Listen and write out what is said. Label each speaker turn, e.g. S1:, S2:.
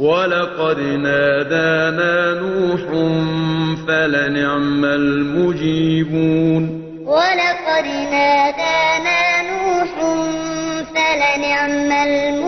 S1: وَلَقَدْ نَادَانَا نُوحٌ فَلَنِعْمَ الْمُجِيبُونَ. وَلَقَدْ نَادَانَا نُوحٌ فَلَنِعْمَ الْمُجِيبُونَ.